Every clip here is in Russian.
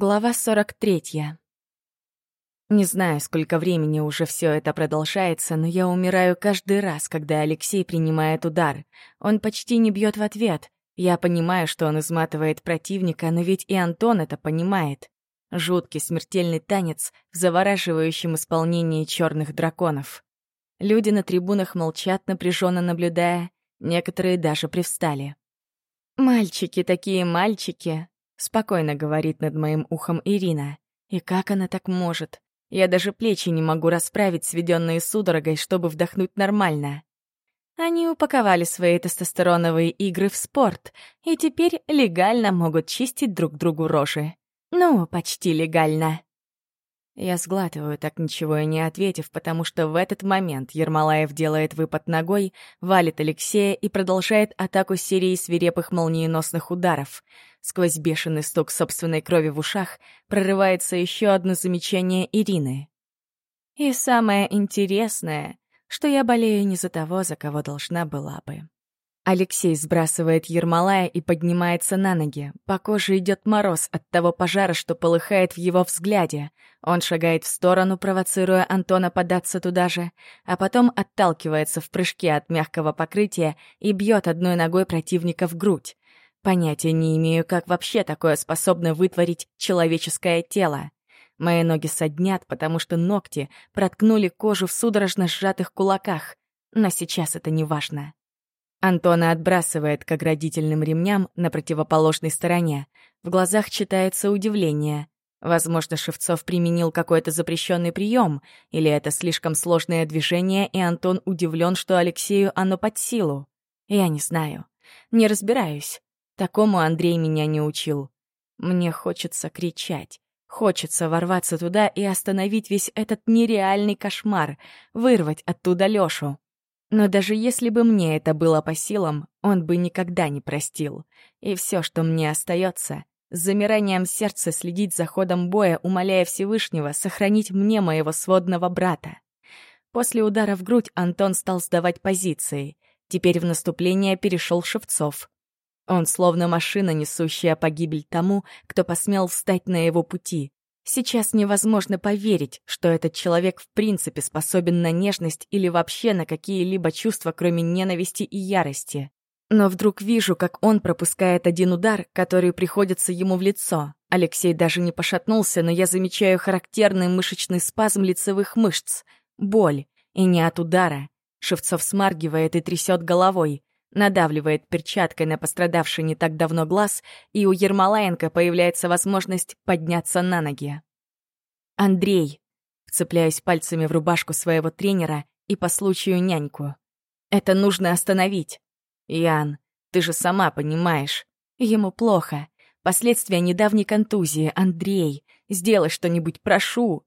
Глава 43. Не знаю, сколько времени уже все это продолжается, но я умираю каждый раз, когда Алексей принимает удар. Он почти не бьет в ответ. Я понимаю, что он изматывает противника, но ведь и Антон это понимает. Жуткий смертельный танец в завораживающем исполнении черных драконов. Люди на трибунах молчат, напряженно наблюдая, некоторые даже привстали. «Мальчики такие мальчики, Спокойно говорит над моим ухом Ирина. И как она так может? Я даже плечи не могу расправить, сведенные судорогой, чтобы вдохнуть нормально. Они упаковали свои тестостероновые игры в спорт и теперь легально могут чистить друг другу рожи. Ну, почти легально. Я сглатываю, так ничего и не ответив, потому что в этот момент Ермолаев делает выпад ногой, валит Алексея и продолжает атаку серии свирепых молниеносных ударов. Сквозь бешеный стук собственной крови в ушах прорывается еще одно замечание Ирины. «И самое интересное, что я болею не за того, за кого должна была бы». Алексей сбрасывает Ермолая и поднимается на ноги. По коже идет мороз от того пожара, что полыхает в его взгляде. Он шагает в сторону, провоцируя Антона податься туда же, а потом отталкивается в прыжке от мягкого покрытия и бьет одной ногой противника в грудь. Понятия не имею, как вообще такое способно вытворить человеческое тело. Мои ноги соднят, потому что ногти проткнули кожу в судорожно сжатых кулаках, но сейчас это не важно. Антона отбрасывает к оградительным ремням на противоположной стороне. В глазах читается удивление. Возможно, Шевцов применил какой-то запрещенный прием, или это слишком сложное движение, и Антон удивлен, что Алексею оно под силу. Я не знаю. Не разбираюсь. Такому Андрей меня не учил. Мне хочется кричать. Хочется ворваться туда и остановить весь этот нереальный кошмар, вырвать оттуда Лёшу. Но даже если бы мне это было по силам, он бы никогда не простил. И все, что мне остается, с замиранием сердца следить за ходом боя, умоляя Всевышнего сохранить мне моего сводного брата. После удара в грудь Антон стал сдавать позиции. Теперь в наступление перешел Шевцов. Он словно машина, несущая погибель тому, кто посмел встать на его пути. Сейчас невозможно поверить, что этот человек в принципе способен на нежность или вообще на какие-либо чувства, кроме ненависти и ярости. Но вдруг вижу, как он пропускает один удар, который приходится ему в лицо. Алексей даже не пошатнулся, но я замечаю характерный мышечный спазм лицевых мышц, боль, и не от удара. Шевцов смаргивает и трясет головой. Надавливает перчаткой на пострадавший не так давно глаз, и у Ермолаенко появляется возможность подняться на ноги. «Андрей!» Вцепляюсь пальцами в рубашку своего тренера и по случаю няньку. «Это нужно остановить!» «Ян, ты же сама понимаешь. Ему плохо. Последствия недавней контузии, Андрей. Сделай что-нибудь, прошу!»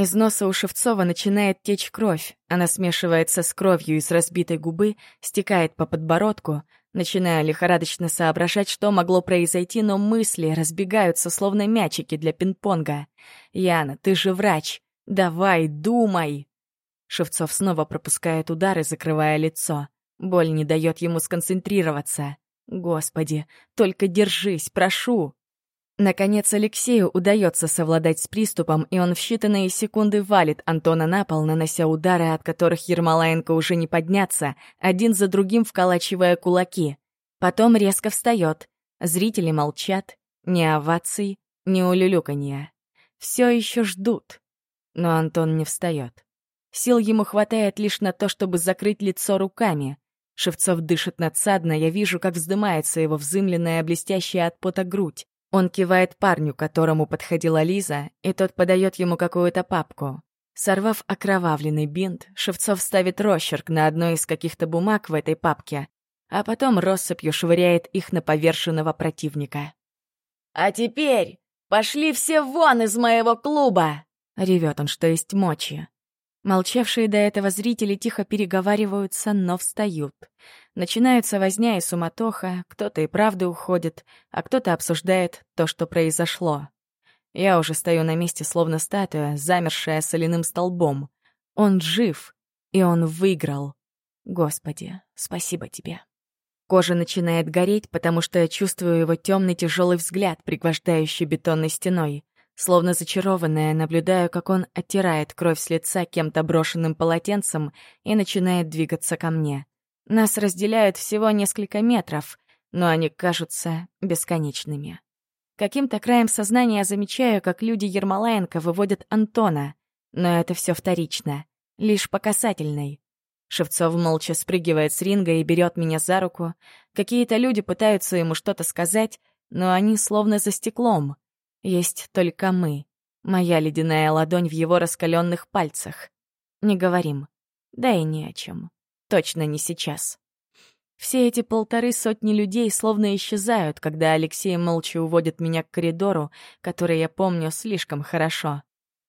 Из носа у Шевцова начинает течь кровь. Она смешивается с кровью из разбитой губы, стекает по подбородку. Начинаю лихорадочно соображать, что могло произойти, но мысли разбегаются, словно мячики для пинг-понга. «Яна, ты же врач! Давай, думай!» Шевцов снова пропускает удары, закрывая лицо. Боль не дает ему сконцентрироваться. «Господи, только держись, прошу!» Наконец Алексею удается совладать с приступом, и он в считанные секунды валит Антона на пол, нанося удары, от которых Ермолаенко уже не подняться, один за другим вколачивая кулаки. Потом резко встает. Зрители молчат. Ни оваций, ни улюлюканья. Все еще ждут. Но Антон не встает. Сил ему хватает лишь на то, чтобы закрыть лицо руками. Шевцов дышит надсадно, я вижу, как вздымается его взымленная, блестящая от пота грудь. Он кивает парню, которому подходила Лиза, и тот подает ему какую-то папку. Сорвав окровавленный бинт, Шевцов ставит росчерк на одной из каких-то бумаг в этой папке, а потом россыпью швыряет их на поверженного противника. «А теперь пошли все вон из моего клуба!» — ревет он, что есть мочи. Молчавшие до этого зрители тихо переговариваются, но встают. Начинаются возня и суматоха, кто-то и правда уходит, а кто-то обсуждает то, что произошло. Я уже стою на месте, словно статуя, замершая соляным столбом. Он жив, и он выиграл. Господи, спасибо тебе. Кожа начинает гореть, потому что я чувствую его темный тяжелый взгляд, пригвождающий бетонной стеной. Словно зачарованная, наблюдаю, как он оттирает кровь с лица кем-то брошенным полотенцем и начинает двигаться ко мне. Нас разделяют всего несколько метров, но они кажутся бесконечными. Каким-то краем сознания замечаю, как люди Ермолаенко выводят Антона, но это все вторично, лишь по касательной. Шевцов молча спрыгивает с ринга и берет меня за руку. Какие-то люди пытаются ему что-то сказать, но они словно за стеклом. Есть только мы. Моя ледяная ладонь в его раскаленных пальцах. Не говорим. Да и не о чем. Точно не сейчас. Все эти полторы сотни людей словно исчезают, когда Алексей молча уводит меня к коридору, который я помню слишком хорошо.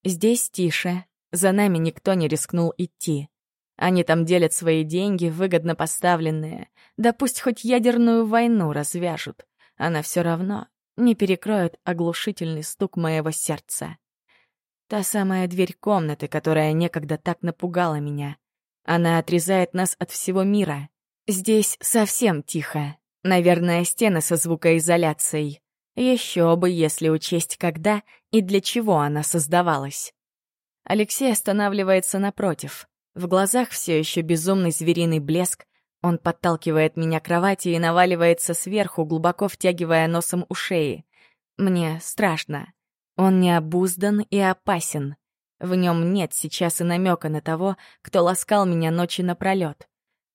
Здесь тише, за нами никто не рискнул идти. Они там делят свои деньги, выгодно поставленные. Да пусть хоть ядерную войну развяжут. Она все равно не перекроют оглушительный стук моего сердца. Та самая дверь комнаты, которая некогда так напугала меня. Она отрезает нас от всего мира. Здесь совсем тихо. Наверное, стены со звукоизоляцией. Еще бы, если учесть, когда и для чего она создавалась. Алексей останавливается напротив. В глазах все еще безумный звериный блеск, он подталкивает меня к кровати и наваливается сверху, глубоко втягивая носом у шеи. Мне страшно. Он необуздан и опасен. В нем нет сейчас и намека на того, кто ласкал меня ночи напролет.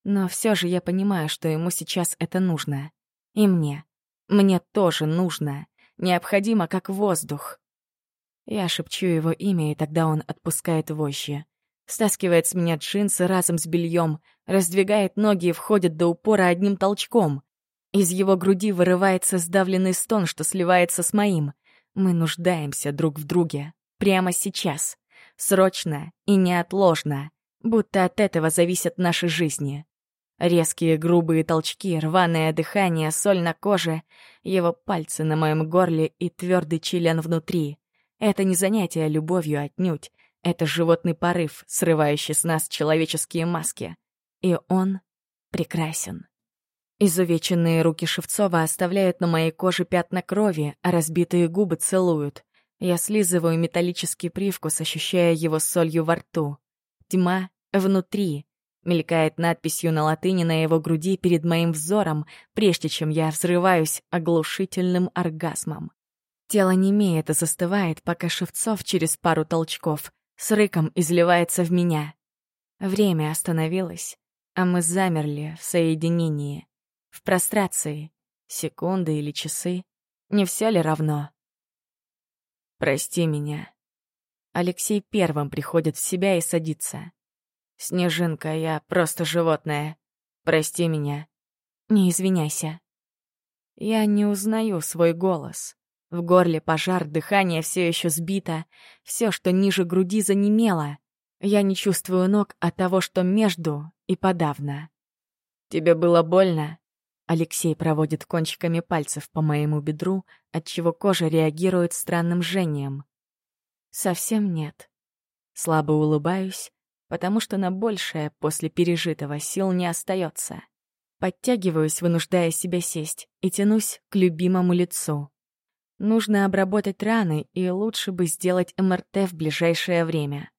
Но все же я понимаю, что ему сейчас это нужно. И мне. Мне тоже нужно. Необходимо, как воздух. Я шепчу его имя, и тогда он отпускает вожжи стаскивает с меня джинсы разом с бельем, раздвигает ноги и входит до упора одним толчком. Из его груди вырывается сдавленный стон, что сливается с моим. Мы нуждаемся друг в друге. Прямо сейчас. Срочно и неотложно. Будто от этого зависят наши жизни. Резкие грубые толчки, рваное дыхание, соль на коже, его пальцы на моем горле и твердый член внутри. Это не занятие любовью отнюдь. Это животный порыв, срывающий с нас человеческие маски. И он прекрасен. Изувеченные руки Шевцова оставляют на моей коже пятна крови, а разбитые губы целуют. Я слизываю металлический привкус, ощущая его солью во рту. Тьма внутри. Мелькает надписью на латыни на его груди перед моим взором, прежде чем я взрываюсь оглушительным оргазмом. Тело немеет и а застывает, пока Шевцов через пару толчков с рыком изливается в меня. Время остановилось, а мы замерли в соединении, в прострации, секунды или часы. Не все ли равно? «Прости меня». Алексей первым приходит в себя и садится. «Снежинка, я просто животное. Прости меня». «Не извиняйся». Я не узнаю свой голос. В горле пожар, дыхание все еще сбито, все, что ниже груди, занемело. Я не чувствую ног от того, что между и подавно. «Тебе было больно?» Алексей проводит кончиками пальцев по моему бедру, отчего кожа реагирует странным жжением. «Совсем нет». Слабо улыбаюсь, потому что на большее после пережитого сил не остается. Подтягиваюсь, вынуждая себя сесть, и тянусь к любимому лицу. Нужно обработать раны, и лучше бы сделать МРТ в ближайшее время.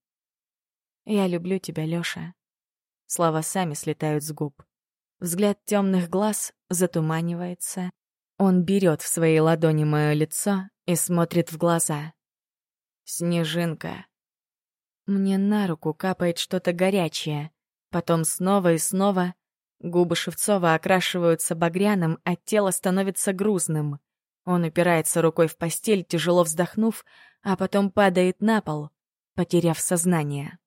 Я люблю тебя, Лёша. Слова сами слетают с губ. Взгляд тёмных глаз затуманивается. Он берёт в свои ладони моё лицо и смотрит в глаза. Снежинка. Мне на руку капает что-то горячее. Потом снова и снова Губы Шевцова окрашиваются багряным, а тело становится грузным. Он упирается рукой в постель, тяжело вздохнув, а потом падает на пол, потеряв сознание.